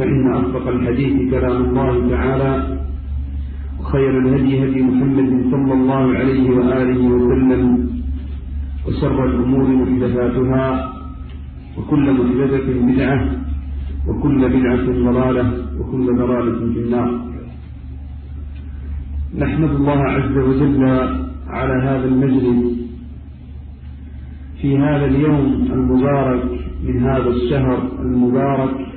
فإن أصدق الحديث كلام الله تعالى وخير الهدي هدي محمد صلى الله عليه وآله وسلم وشر الأمور محدثاتها وكل محدثة بدعة وكل بدعة ضلالة وكل ضلالة في النار. نحمد الله عز وجل على هذا المجلس في هذا اليوم المبارك من هذا الشهر المبارك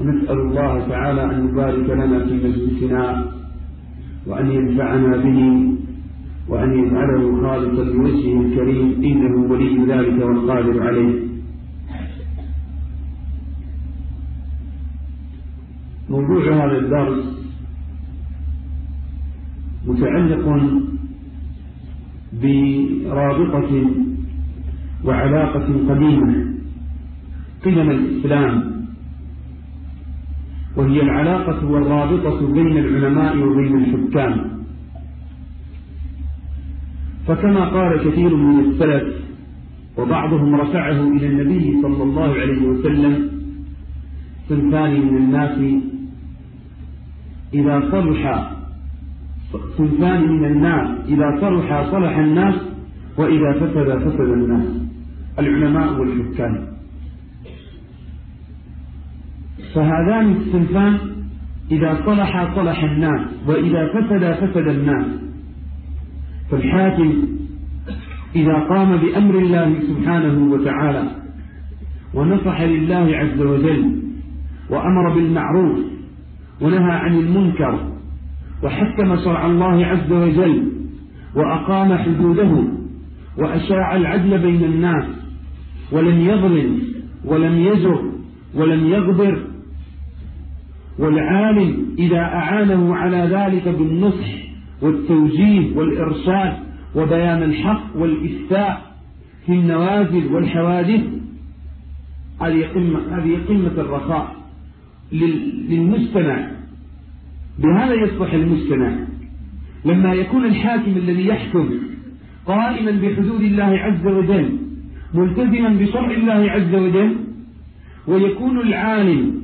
ونسأل الله تعالى أن يبارك لنا في مجلسنا وأن ينفعنا به وأن يجعله خالصا لوجهه الكريم إنه ولي ذلك والقادر عليه. موضوع هذا الدرس متعلق برابطة وعلاقة قديمة قدم الإسلام. وهي العلاقة والرابطة بين العلماء وبين الحكام. فكما قال كثير من السلف وبعضهم رفعه إلى النبي صلى الله عليه وسلم صنفان من الناس إذا صلح صنفان من الناس إذا صلح صلح الناس وإذا فسد فسد الناس. العلماء والحكام. فهذان الصنفان إذا صلح صلح الناس وإذا فسد فسد الناس. فالحاكم إذا قام بأمر الله سبحانه وتعالى ونصح لله عز وجل وأمر بالمعروف ونهى عن المنكر وحكم شرع الله عز وجل وأقام حدوده وأشاع العدل بين الناس ولم يظلم ولم يجر ولم يغدر والعالم إذا أعانه على ذلك بالنصح والتوجيه والإرشاد وبيان الحق والإفتاء في النوازل والحوادث هذه قمة, هذه قمة الرخاء للمجتمع بهذا يصلح المجتمع لما يكون الحاكم الذي يحكم قائما بحدود الله عز وجل ملتزما بشرع الله عز وجل ويكون العالم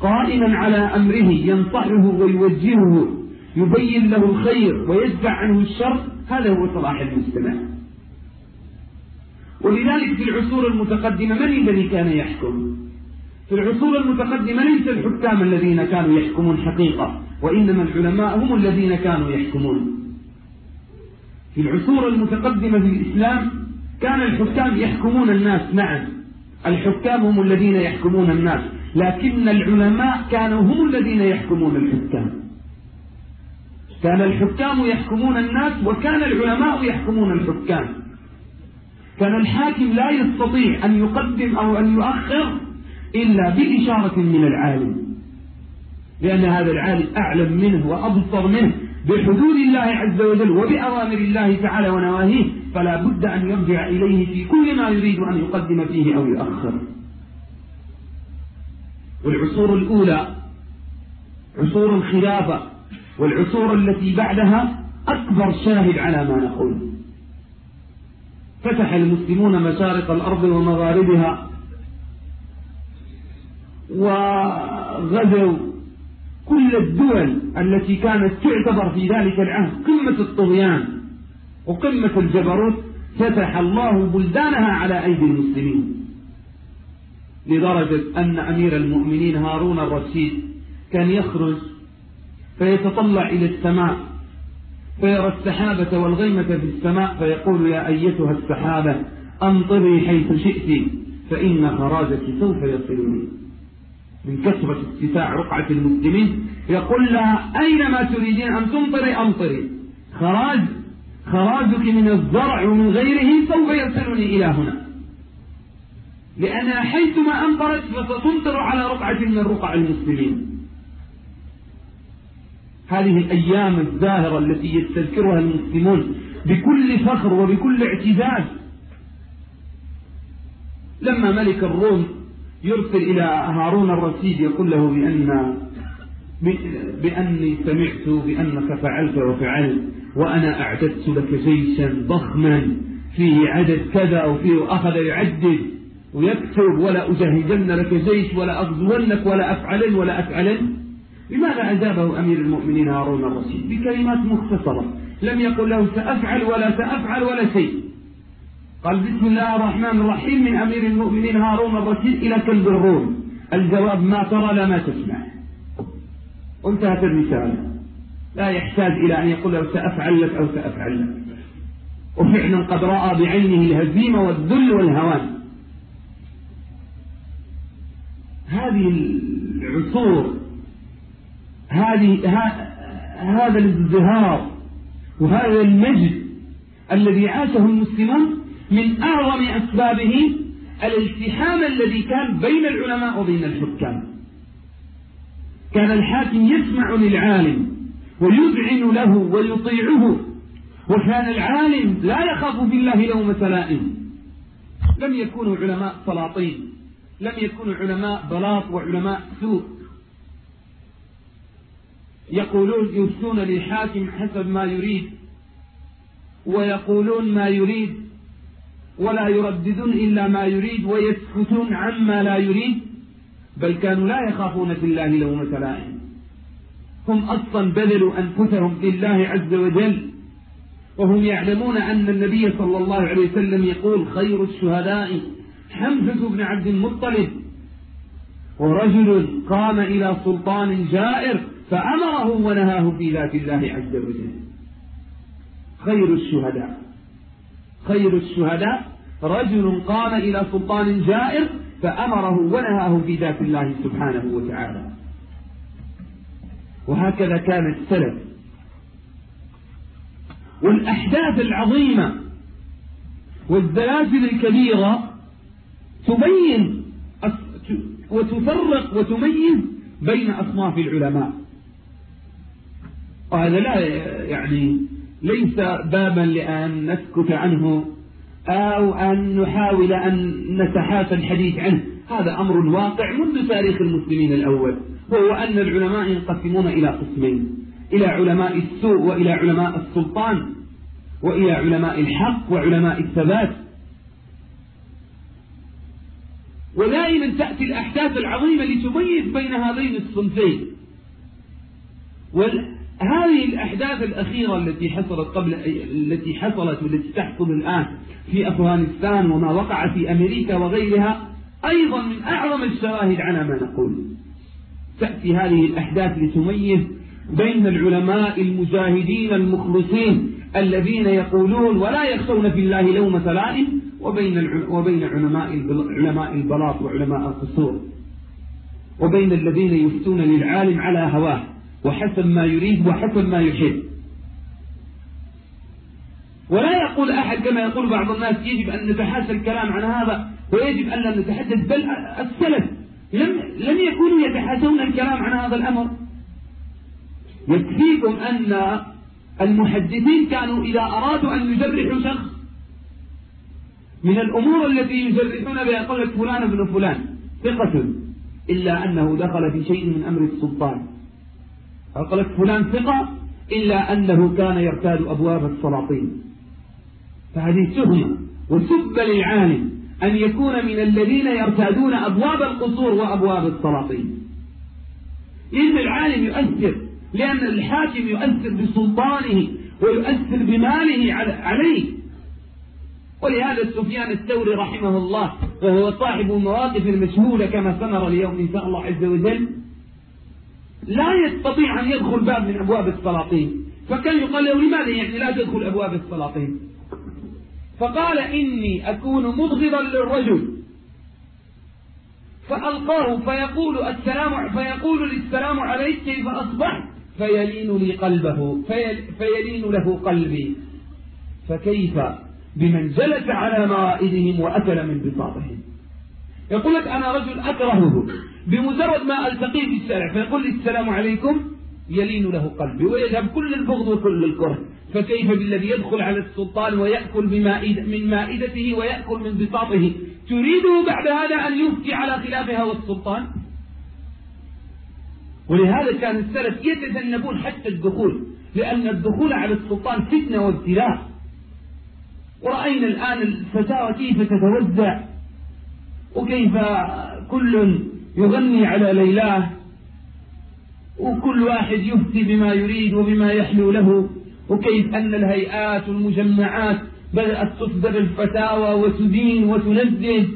قائما على أمره ينصحه ويوجهه يبين له الخير ويدفع عنه الشر هذا هو صلاح المجتمع. ولذلك في العصور المتقدمة من الذي كان يحكم؟ في العصور المتقدمة ليس الحكام الذين كانوا يحكمون حقيقة وإنما العلماء هم الذين كانوا يحكمون. في العصور المتقدمة في الإسلام كان الحكام يحكمون الناس نعم الحكام هم الذين يحكمون الناس. لكن العلماء كانوا هم الذين يحكمون الحكام. كان الحكام يحكمون الناس وكان العلماء يحكمون الحكام. كان الحاكم لا يستطيع أن يقدم أو أن يؤخر إلا بإشارة من العالم. لأن هذا العالم أعلم منه وأبصر منه بحدود الله عز وجل وبأوامر الله تعالى ونواهيه فلا بد أن يرجع إليه في كل ما يريد أن يقدم فيه أو يؤخر. والعصور الأولى عصور الخلافة والعصور التي بعدها أكبر شاهد على ما نقول. فتح المسلمون مشارق الأرض ومغاربها وغزوا كل الدول التي كانت تعتبر في ذلك العهد قمة الطغيان وقمة الجبروت. فتح الله بلدانها على أيدي المسلمين. لدرجة أن أمير المؤمنين هارون الرشيد كان يخرج فيتطلع إلى السماء فيرى السحابة والغيمة في السماء فيقول يا أيتها السحابة أمطري حيث شئت فإن خراجك سوف يصلني. من كثرة اتساع رقعة المسلمين يقول لها أينما تريدين أن تمطري أمطري. خراج خراجك من الزرع ومن غيره سوف يصلني إلى هنا. لأنها حيثما أمطرت فستمطر على رقعة من رقع المسلمين. هذه الأيام الزاهرة التي يستذكرها المسلمون بكل فخر وبكل اعتزاز. لما ملك الروم يرسل إلى هارون الرشيد يقول له بأن بأني سمعت بأنك فعلت وفعلت وأنا أعددت لك جيشا ضخما فيه عدد كذا أو فيه أخذ يعدد. ويكتب ولا أجهزن لك جيش ولا أغزونك ولا أفعلن ولا أفعلن. لماذا أجابه أمير المؤمنين هارون الرشيد؟ بكلمات مختصرة. لم يقل له سأفعل ولا سأفعل ولا شيء. قال بسم الله الرحمن الرحيم من أمير المؤمنين هارون الرشيد إلى كلب الروم. الجواب ما ترى لا ما تسمع. وانتهت الرسالة. لا يحتاج إلى أن يقول له سأفعل لك أو سأفعل لك. وفعلا قد رأى بعينه الهزيمة والذل والهوان. هذه العصور هذه هذا الازدهار وهذا المجد الذي عاشه المسلمون من أعظم أسبابه الالتحام الذي كان بين العلماء وبين الحكام. كان الحاكم يسمع للعالم ويذعن له ويطيعه وكان العالم لا يخاف بالله لومة لائم لم يكونوا علماء سلاطين. لم يكونوا علماء بلاط وعلماء سوء. يقولون يفتون للحاكم حسب ما يريد ويقولون ما يريد ولا يرددون إلا ما يريد ويسكتون عما لا يريد بل كانوا لا يخافون في الله لومة لائم. هم أصلا بذلوا أنفسهم لله عز وجل وهم يعلمون أن النبي صلى الله عليه وسلم يقول خير الشهداء حمزة بن عبد المطلب. ورجل قام إلى سلطان جائر فأمره ونهاه في ذات الله عز وجل. خير الشهداء. خير الشهداء. رجل قام إلى سلطان جائر فأمره ونهاه في ذات الله سبحانه وتعالى. وهكذا كان السلف. والأحداث العظيمة والزلازل الكبيرة تبين وتفرق وتميز بين أصناف العلماء. وهذا لا يعني ليس بابا لأن نسكت عنه أو أن نحاول أن نتحاشى الحديث عنه. هذا أمر واقع منذ تاريخ المسلمين الأول وهو أن العلماء ينقسمون إلى قسمين إلى علماء السوء وإلى علماء السلطان وإلى علماء الحق وعلماء الثبات. ودائما تأتي الأحداث العظيمة لتميز بين هذين الصنفين. وهذه الأحداث الأخيرة التي حصلت قبل التي حصلت والتي تحصل الآن في أفغانستان وما وقع في أمريكا وغيرها أيضا من أعظم الشواهد على ما نقول. تأتي هذه الأحداث لتميز بين العلماء المجاهدين المخلصين الذين يقولون ولا يخشون في الله لومة لائم وبين وبين علماء علماء البلاط وعلماء القصور. وبين الذين يفتون للعالم على هواه وحسب ما يريد وحسب ما يحب. ولا يقول أحد كما يقول بعض الناس يجب أن نتحاشى الكلام عن هذا ويجب أن لا نتحدث بل السلف لم لم يكونوا يتحاشون الكلام عن هذا الأمر. يكفيكم أن المحدثين كانوا إذا أرادوا أن يجرحوا شخص من الأمور التي يجرحون بها قال فلان ابن فلان ثقة إلا أنه دخل في شيء من أمر السلطان. قالت فلان ثقة إلا أنه كان يرتاد أبواب السلاطين. فهذه تهمة وسب للعالم أن يكون من الذين يرتادون أبواب القصور وأبواب السلاطين. إن العالم يؤثر لأن الحاكم يؤثر بسلطانه ويؤثر بماله عليه. ولهذا سفيان الثوري رحمه الله وهو صاحب المواقف المشهورة كما سنرى اليوم إن شاء الله عز وجل لا يستطيع أن يدخل باب من أبواب السلاطين. فكان يقال له لماذا يعني لا تدخل أبواب السلاطين؟ فقال إني أكون مبغضا للرجل. فألقاه فيقول السلام فيقول للسلام عليك كيف أصبحت؟ فيلين لي قلبه فيلين له قلبي. فكيف؟ بمن جلس على موائدهم وأكل من بساطهم يقول لك أنا رجل أكرهه. بمجرد ما ألتقيه في الشارع فيقول لي السلام عليكم يلين له قلبي ويذهب كل البغض وكل الكره. فكيف بالذي يدخل على السلطان ويأكل من مائدته ويأكل من بساطه تريده بعد هذا أن يفتي على خلاف هوى السلطان؟ ولهذا كان السلف يتجنبون حتى الدخول لأن الدخول على السلطان فتنة وابتلاء. ورأينا الآن الفتاوى كيف تتوزع وكيف كل يغني على ليلاه وكل واحد يفتي بما يريد وبما يحلو له وكيف أن الهيئات والمجمعات بدأت تصدر الفتاوى وتدين وتنزل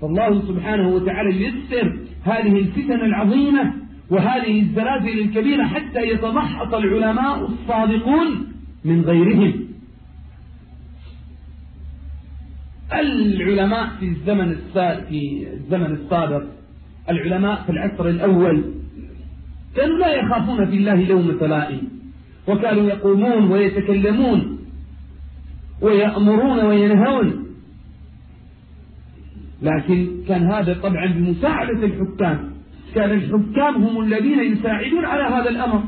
فالله سبحانه وتعالى يسر هذه الفتن العظيمة وهذه الزلازل الكبيرة حتى يتمحط العلماء الصادقون من غيرهم. العلماء في الزمن في الزمن السابق العلماء في العصر الأول كانوا لا يخافون في الله لومة لائم وكانوا يقومون ويتكلمون ويأمرون وينهون. لكن كان هذا طبعا بمساعدة الحكام كان الحكام هم الذين يساعدون على هذا الأمر.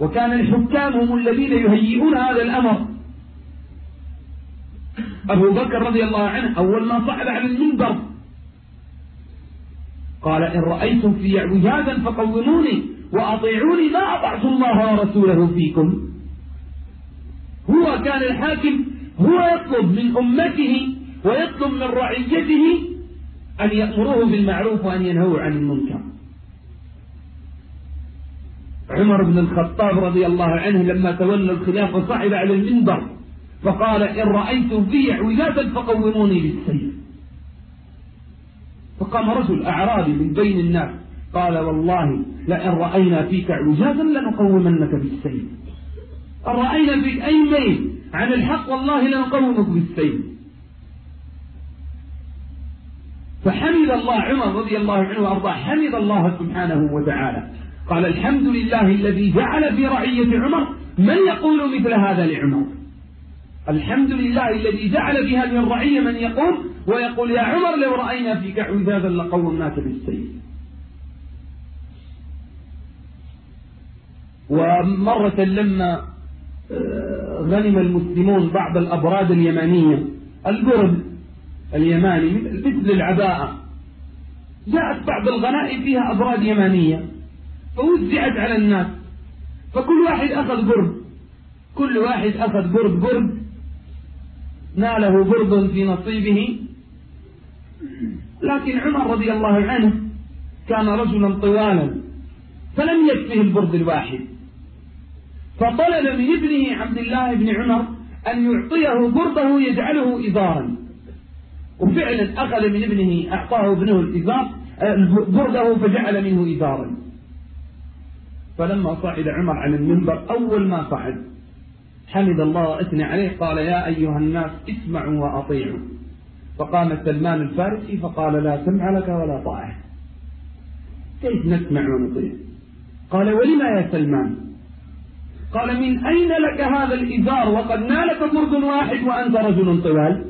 وكان الحكام هم الذين يهيئون هذا الأمر. أبو بكر رضي الله عنه أول ما صعد على المنبر قال إن رأيتم في عجازا فقوموني وأطيعوني ما أطعت الله ورسوله فيكم. هو كان الحاكم هو يطلب من أمته ويطلب من رعيته أن يأمروه بالمعروف وأن ينهوا عن المنكر. عمر بن الخطاب رضي الله عنه لما تولى الخلافة صعد على المنبر فقال إن رأيتم في عجازا فقوموني بالسيف. فقام رجل أعرابي من بين الناس قال والله لئن رأينا فيك عجازا لنقومنك بالسيف. أن رأينا فيك أي ميل عن الحق والله لنقومك بالسيف. فحمد الله عمر رضي الله عنه وأرضاه حمد الله سبحانه وتعالى. قال الحمد لله الذي جعل في رعية عمر من يقول مثل هذا لعمر. الحمد لله الذي جعل في هذه الرعية من يقول ويقول يا عمر لو رأينا فيك عجازا لقومناك بالسيف. ومرة لما آه، غنم المسلمون بعض الأبراد اليمانية القرب اليماني مثل العباءة جاءت بعض الغنائم فيها أبراد يمانية فوزعت على الناس. فكل واحد أخذ قرب. كل واحد أخذ قرب. قرب ناله برد في نصيبه. لكن عمر رضي الله عنه كان رجلا طوالا فلم يكفه البرد الواحد. فطلب من ابنه عبد الله بن عمر أن يعطيه برده يجعله إزارا. وفعلا أخذ من ابنه أعطاه ابنه الإزار برده فجعل منه إزارا. فلما صعد عمر على المنبر أول ما صعد حمد الله وأثنى عليه قال يا أيها الناس اسمعوا وأطيعوا. فقام سلمان الفارسي فقال لا سمع لك ولا طاعة. كيف نسمع ونطيع؟ قال ولما يا سلمان؟ قال من أين لك هذا الإزار؟ وقد نالك برد واحد وأنت رجل طوال.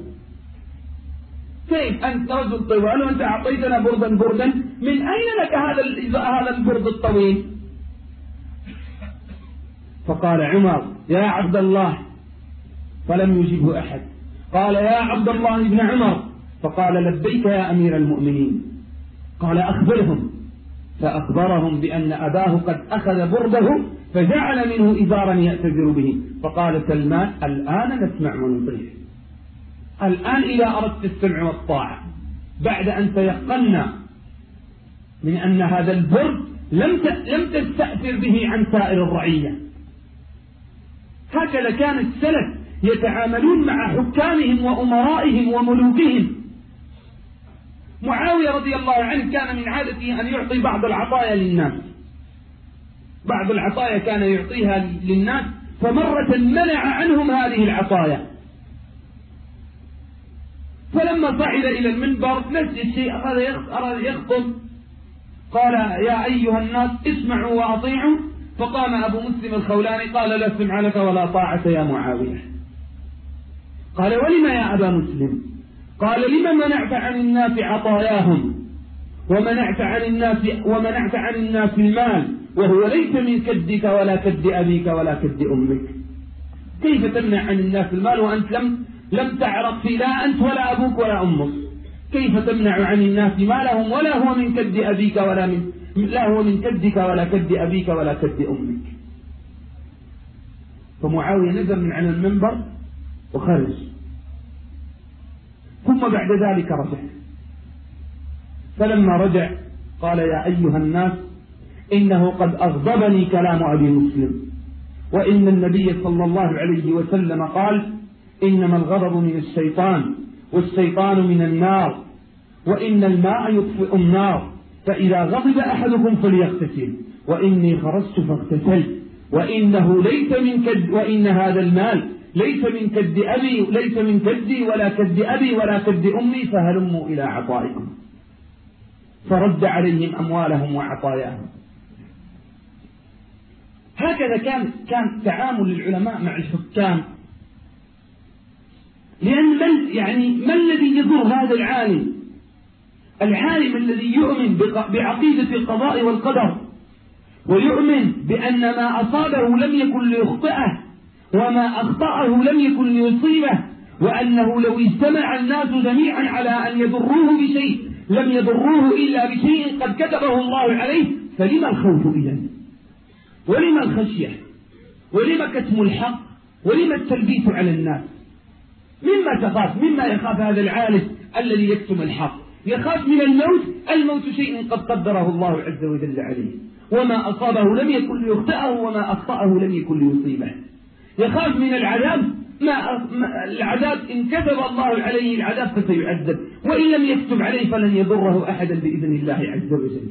كيف أنت رجل طوال وأنت أعطيتنا بردا بردا؟ من أين لك هذا هذا البرد الطويل؟ فقال عمر يا عبد الله. فلم يجبه أحد. قال يا عبد الله بن عمر. فقال لبيك يا أمير المؤمنين. قال أخبرهم. فأخبرهم بأن أباه قد أخذ برده فجعل منه إزارا يأتذر به. فقال سلمان الآن نسمع ونطيع الآن إذا أردت السمع والطاعة بعد أن تيقنا من أن هذا البرد لم لم تستأثر به عن سائر الرعية. هكذا كان السلف يتعاملون مع حكامهم وأمرائهم وملوكهم. معاوية رضي الله عنه كان من عادته أن يعطي بعض العطايا للناس. بعض العطايا كان يعطيها للناس فمرة منع عنهم هذه العطايا. فلما صعد إلى المنبر نفس الشيء أراد يخطب قال يا أيها الناس اسمعوا وأطيعوا. فقام أبو مسلم الخولاني قال لا سمع لك ولا طاعة يا معاوية. قال ولم يا أبا مسلم؟ قال لم منعت عن الناس عطاياهم؟ ومنعت عن الناس ومنعت عن الناس المال؟ وهو ليس من كدك ولا كد أبيك ولا كد أمك. كيف تمنع عن الناس المال وأنت لم لم تعرف في لا أنت ولا أبوك ولا أمك؟ كيف تمنع عن الناس مالهم ولا هو من كد أبيك ولا من لا هو من كدك ولا كد أبيك ولا كد أمك. فمعاوية نزل من على المنبر وخرج. ثم بعد ذلك رجع. فلما رجع قال يا أيها الناس إنه قد أغضبني كلام أبي مسلم. وإن النبي صلى الله عليه وسلم قال إنما الغضب من الشيطان والشيطان من النار. وإن الماء يطفئ النار. فإذا غضب أحدكم فليغتسل. وإني خرجت فاغتسلت وإنه ليس من كد وإن هذا المال ليس من كد أبي ليس من كدي ولا كد أبي ولا كد أمي فهلموا إلى عطائكم. فرد عليهم أموالهم وعطاياهم. هكذا كان كان تعامل العلماء مع الحكام. لأن من يعني ما الذي يضر هذا العالم؟ العالم الذي يؤمن بعقيدة القضاء والقدر ويؤمن بأن ما أصابه لم يكن ليخطئه وما أخطأه لم يكن ليصيبه وأنه لو اجتمع الناس جميعا على أن يضروه بشيء لم يضروه إلا بشيء قد كتبه الله عليه فلما الخوف إذا ولما الخشية؟ ولما كتم الحق؟ ولما التلبيس على الناس؟ مما تخاف مما يخاف هذا العالم الذي يكتم الحق. يخاف من الموت الموت شيء قد قدره الله عز وجل عليه. وما أصابه لم يكن ليخطئه وما أخطأه لم يكن ليصيبه. يخاف من العذاب ما العذاب إن كتب الله عليه العذاب فسيعذب. وإن لم يكتب عليه فلن يضره أحدا بإذن الله عز وجل.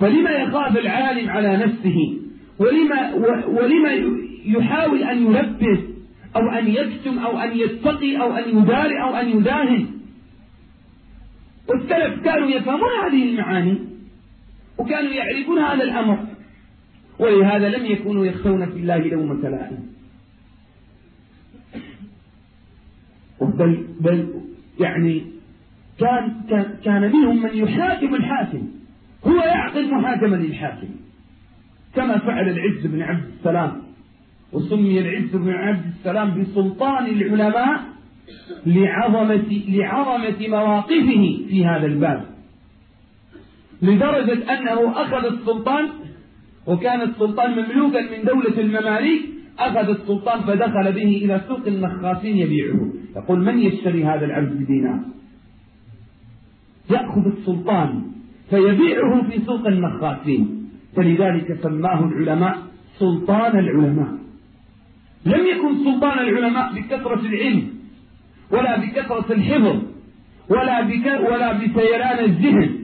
فلما يخاف العالم على نفسه ولما, ولما يحاول أن يلبس أو أن يكتم أو أن يتقي أو أن يداري أو أن يداهن والسلف كانوا يفهمون هذه المعاني وكانوا يعرفون هذا الأمر. ولهذا لم يكونوا يخشون في الله لومة لائم بل بل يعني كان كان, منهم من يحاكم الحاكم. هو يعقد محاكمة للحاكم. كما فعل العز بن عبد السلام وسمي العز بن عبد السلام بسلطان العلماء لعظمة لعظمة مواقفه في هذا الباب. لدرجة أنه أخذ السلطان وكان السلطان مملوكا من دولة المماليك أخذ السلطان فدخل به إلى سوق النخاسين يبيعه. يقول من يشتري هذا العبد بدينار؟ يأخذ السلطان فيبيعه في سوق النخاسين. فلذلك سماه العلماء سلطان العلماء. لم يكن سلطان العلماء بكثرة العلم. ولا بكثرة الحفظ ولا بك ولا بسيران الذهن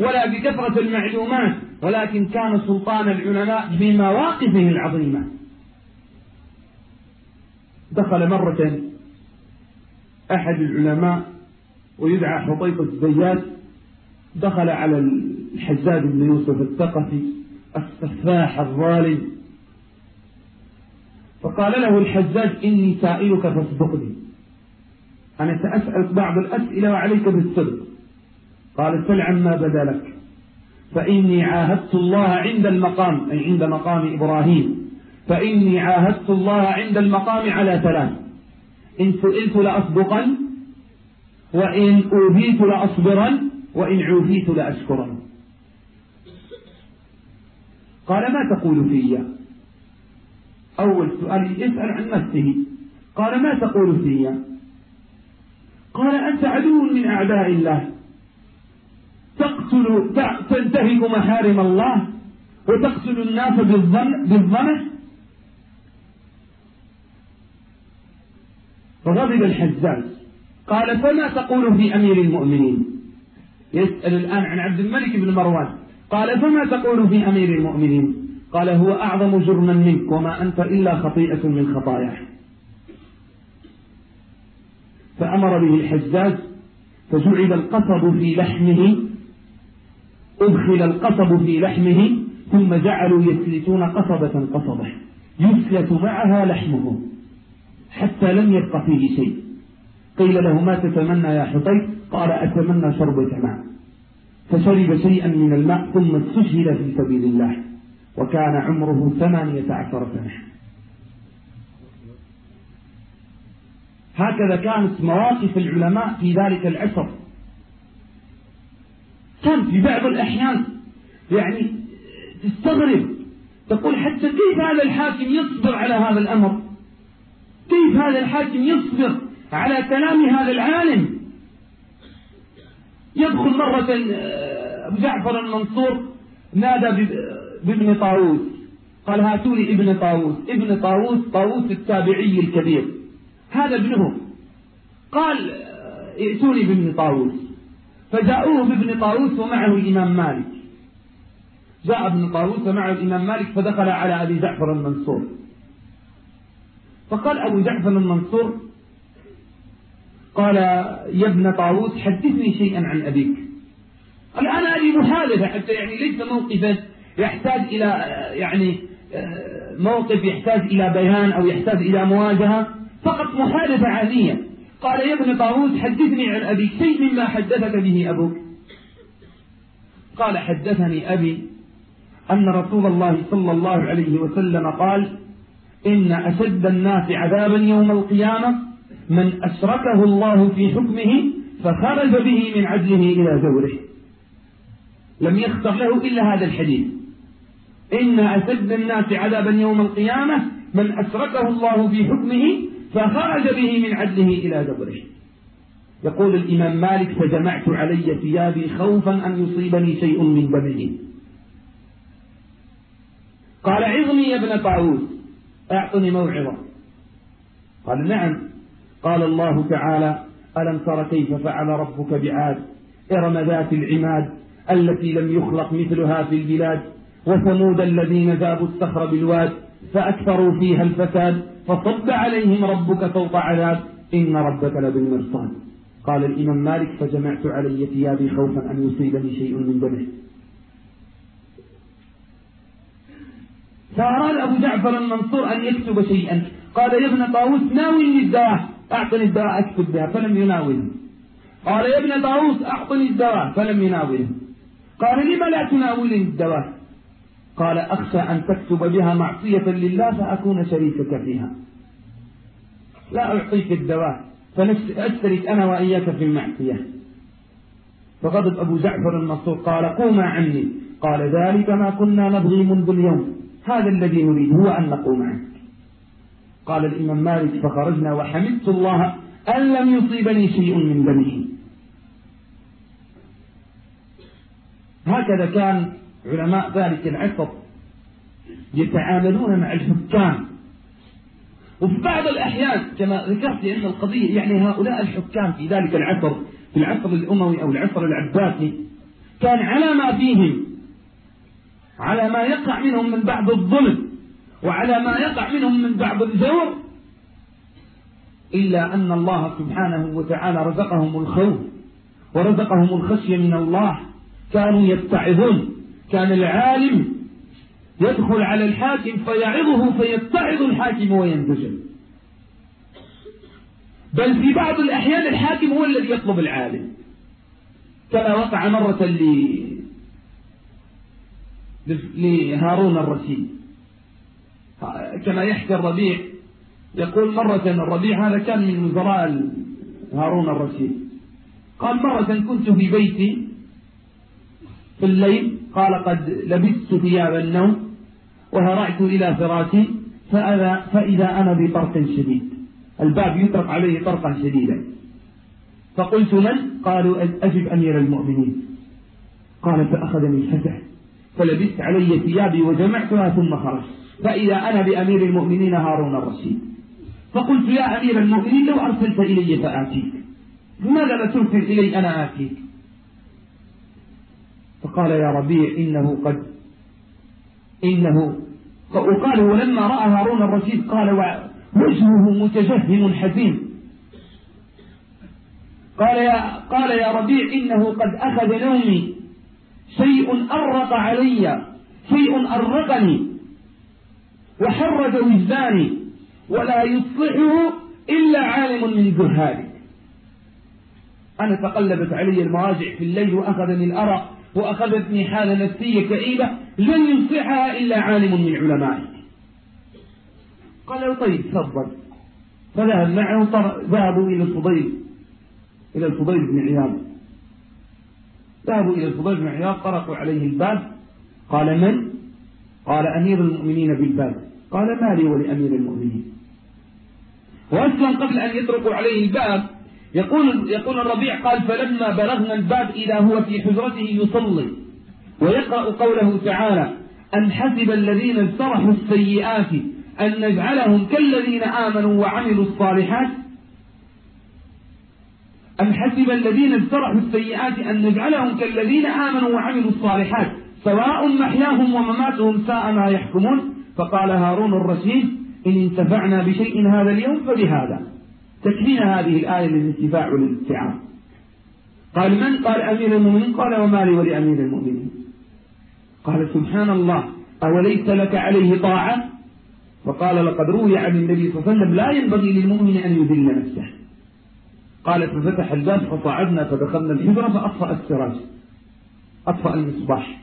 ولا بكثرة المعلومات ولكن كان سلطان العلماء بمواقفه العظيمة. دخل مرة أحد العلماء ويدعى حطيط الزيات دخل على الحجاج بن يوسف الثقفي السفاح الظالم فقال له الحجاج إني سائلك فاصدقني. أنا سأسألك بعض الأسئلة وعليك بالصدق قال سل عما بدا لك. فإني عاهدت الله عند المقام أي عند مقام إبراهيم. فإني عاهدت الله عند المقام على ثلاث إن سئلت لأصدقن وإن أوذيت لأصبرن وإن عوفيت لأشكرن. قال ما تقول في أول سؤال يسأل عن نفسه. قال ما تقول في قال أنت عدو من أعداء الله. تقتل تنتهك محارم الله وتقتل الناس بالظن فغضب الحجاج قال فما تقول في أمير المؤمنين؟ يسأل الآن عن عبد الملك بن مروان. قال فما تقول في أمير المؤمنين؟ قال هو أعظم جرما منك وما أنت إلا خطيئة من خطاياك. فأمر به الحزاز فجعل القصب في لحمه أدخل القصب في لحمه ثم جعلوا يسلتون قصبة قصبة يسلت معها لحمه حتى لم يبق فيه شيء. قيل له ما تتمنى يا حطيب قال أتمنى شربة ماء فشرب شيئا من الماء ثم استشهد في سبيل الله وكان عمره ثمانية عشر سنة. هكذا كانت مواقف العلماء في ذلك العصر. كان في بعض الأحيان يعني تستغرب تقول حتى كيف هذا الحاكم يصبر على هذا الأمر؟ كيف هذا الحاكم يصبر على كلام هذا العالم؟ يدخل مرة آه، أبو جعفر المنصور نادى بابن طاووس قال هاتوا لي ابن طاووس ابن طاووس طاووس التابعي الكبير. هذا ابنه قال آه، ائتوني بابن طاووس. فجاءوه بابن طاووس ومعه الإمام مالك. جاء ابن طاووس ومعه الإمام مالك فدخل على أبي جعفر المنصور. فقال أبو جعفر المنصور قال يا ابن طاووس حدثني شيئا عن أبيك. قال أنا أبي محادثة حتى يعني ليس موقفا يحتاج إلى يعني موقف يحتاج إلى بيان أو يحتاج إلى مواجهة. فقط محادثة عادية. قال يا ابن طاووس حدثني عن أبيك شيء مما حدثك به أبوك. قال حدثني أبي أن رسول الله صلى الله عليه وسلم قال إن أشد الناس عذابا يوم القيامة من أشركه الله في حكمه فخرج به من عدله إلى زوره لم يختر له إلا هذا الحديث. إن أشد الناس عذابا يوم القيامة من أشركه الله في حكمه فخرج به من عدله إلى زوره يقول الإمام مالك فجمعت علي ثيابي خوفا أن يصيبني شيء من دمه. قال عظني يا ابن طاووس أعطني موعظة. قال نعم. قال الله تعالى ألم تر كيف فعل ربك بعاد؟ إرم ذات العماد التي لم يخلق مثلها في البلاد وثمود الذين جابوا الصخر بالواد فأكثروا فيها الفساد فصب عليهم ربك فوق عذاب إن ربك لبالمرصاد. قال الإمام مالك فجمعت علي ثيابي خوفا أن يصيبني شيء من دمه. فأراد أبو جعفر المنصور أن يكتب شيئا. قال يا ابن طاووس ناولني الدواء أعطني الدواء أكتب بها فلم يناوله. قال يا ابن طاووس أعطني الدواء فلم يناوله. قال لم لا تناولني الدواء؟ قال أخشى أن تكتب بها معصية لله فأكون شريكك فيها. لا أعطيك الدواء فأشترك أنا وإياك في المعصية. فغضب أبو جعفر المنصور قال قوما عني. قال ذلك ما كنا نبغي منذ اليوم. هذا الذي نريد هو أن نقوم عنك قال الإمام مالك فخرجنا وحمدت الله أن لم يصيبني شيء من دمه. هكذا كان علماء ذلك العصر يتعاملون مع الحكام. وفي بعض الأحيان كما ذكرت لأن القضية يعني هؤلاء الحكام في ذلك العصر في العصر الأموي أو العصر العباسي كان على ما فيهم على ما يقع منهم من بعض الظلم وعلى ما يقع منهم من بعض الجور إلا أن الله سبحانه وتعالى رزقهم الخوف ورزقهم الخشية من الله كانوا يتعظون. كان العالم يدخل على الحاكم فيعظه فيتعظ الحاكم وينتجل بل في بعض الأحيان الحاكم هو الذي يطلب العالم. كما وقع مرة لهارون الرشيد كما يحكي الربيع يقول مرة الربيع هذا كان من وزراء هارون الرشيد قال مرة كنت في بيتي في الليل قال قد لبست ثياب النوم وهرعت إلى فراشي فأذا فإذا أنا بطرق شديد. الباب يطرق عليه طرقا شديدا. فقلت من؟ قالوا أجب أمير المؤمنين. قال فأخذني الفزع فلبست علي ثيابي وجمعتها ثم خرجت. فإذا أنا بأمير المؤمنين هارون الرشيد. فقلت يا أمير المؤمنين لو أرسلت إلي فآتيك. لماذا لا ترسل إلي أنا آتيك؟ فقال يا ربيع إنه قد إنه وقال ولما رأى هارون الرشيد قال وجهه متجهم حزين. قال يا قال يا ربيع إنه قد أخذ نومي. شيء أرق علي. شيء أرقني. وحرج وجداني. ولا يصلحه إلا عالم من زهادك أنا تقلبت علي المراجع في الليل وأخذني الأرق. وأخذتني حالة نفسية كئيبة لن يصلحها إلا عالم من علمائك قال له طيب تفضل. فذهب معه ذهبوا إلى الفضيل إلى الفضيل بن عياض. ذهبوا إلى الفضيل بن عياض طرقوا عليه الباب. قال من؟ قال أمير المؤمنين بالباب. قال ما لي ولأمير المؤمنين. وأصلا قبل أن يطرقوا عليه الباب. يقول يقول الربيع قال فلما بلغنا الباب إذا هو في حجرته يصلي ويقرأ قوله تعالى أن حسب الذين اجترحوا السيئات أن نجعلهم كالذين آمنوا وعملوا الصالحات أم حسب الذين اجترحوا السيئات أن نجعلهم كالذين آمنوا وعملوا الصالحات سواء محياهم ومماتهم ساء ما يحكمون فقال هارون الرشيد إن انتفعنا بشيء هذا اليوم فبهذا تكفينا هذه الآية للانتفاع والاستعان قال من؟ قال أمير المؤمنين. قال وما لي ولأمير المؤمنين. قال سبحان الله أوليس لك عليه طاعة؟ فقال لقد روي عن النبي صلى الله عليه وسلم لا ينبغي للمؤمن أن يذل نفسه. قال ففتح الباب فصعدنا فدخلنا الحجرة فأطفأ السراج أطفأ المصباح.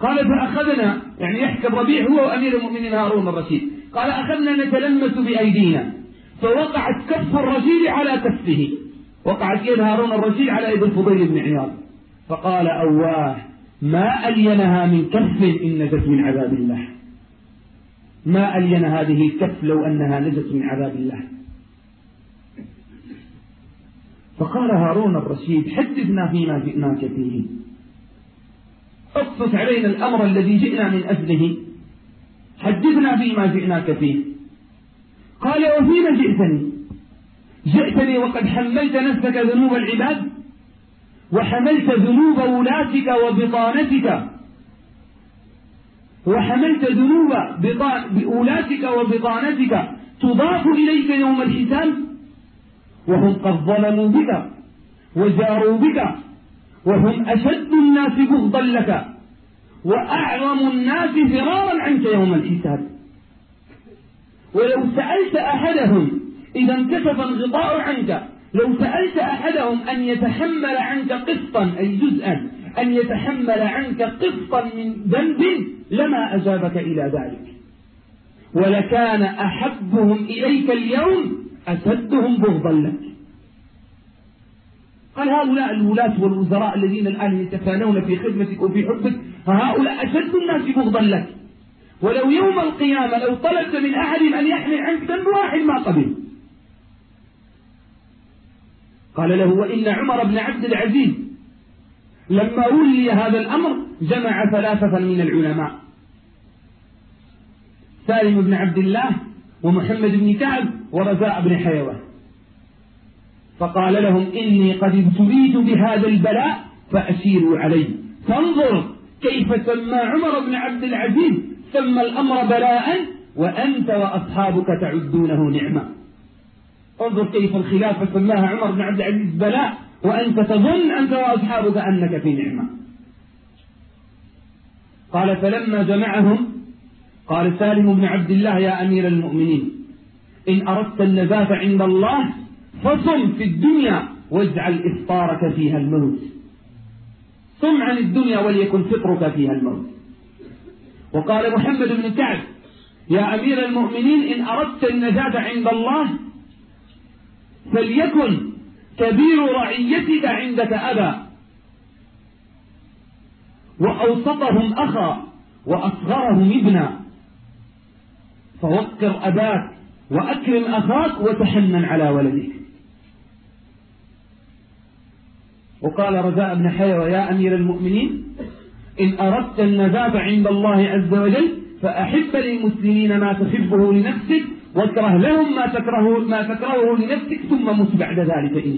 قال فأخذنا يعني يحكي الربيع هو وأمير المؤمنين هارون الرشيد. قال أخذنا نتلمس بأيدينا. فوقعت كف الرشيد على كفه. وقعت يد هارون الرشيد على يد الفضيل بن عياض. فقال أواه ما ألينها من كف إن نجت من عذاب الله؟ ما ألين هذه الكف لو أنها نجت من عذاب الله؟ فقال هارون الرشيد حدثنا فيما جئناك فيه. اقصص علينا الأمر الذي جئنا من أجله. حدثنا فيما جئناك فيه. قال وفيما جئتني؟ جئتني وقد حملت نفسك ذنوب العباد وحملت ذنوب ولاتك وبطانتك. وحملت ذنوب بأولاتك وبطانتك. تضاف إليك يوم الحساب. وهم قد ظلموا بك وجاروا بك. وهم أشد الناس بغضا لك. وأعظم الناس فرارا عنك يوم الحساب. ولو سألت أحدهم إذا انكشف الغطاء عنك لو سألت أحدهم أن يتحمل عنك قسطا أي جزءا أن يتحمل عنك قسطا من ذنب لما أجابك إلى ذلك. ولكان أحبهم إليك اليوم أشدهم بغضا لك. قال هؤلاء الولاة والوزراء الذين الآن يتفانون في خدمتك وفي حبك هؤلاء أشد الناس بغضا لك. ولو يوم القيامة لو طلبت من أحد أن يحمل عنك ذنب واحد ما قبل قال له وإن عمر بن عبد العزيز لما ولي هذا الأمر جمع ثلاثة من العلماء. سالم بن عبد الله ومحمد بن كعب ورزاء بن حيوان. فقال لهم إني قد ابتليت بهذا البلاء فأسيروا علي. فانظر كيف سمى عمر بن عبد العزيز. سمى الأمر بلاء وأنت وأصحابك تعدونه نعمة. انظر كيف الخلافة سماها عمر بن عبد العزيز بلاء وأنت تظن أنت وأصحابك أنك في نعمة. قال فلما جمعهم قال سالم بن عبد الله يا أمير المؤمنين إن أردت النجاة عند الله فصم في الدنيا واجعل إفطارك فيها الموت. صم عن الدنيا وليكن فطرك فيها الموت. وقال محمد بن كعب يا أمير المؤمنين إن أردت النجاة عند الله فليكن كبير رعيتك عندك أبا وأوسطهم أخا وأصغرهم ابنا فوقر أباك وأكرم أخاك وتحنن على ولدك. وقال رجاء بن حيوى يا أمير المؤمنين إن أردت النجاة عند الله عز وجل فأحب للمسلمين ما تحبه لنفسك وأكره لهم ما تكره ما تكرهه لنفسك ثم مت بعد ذلك إن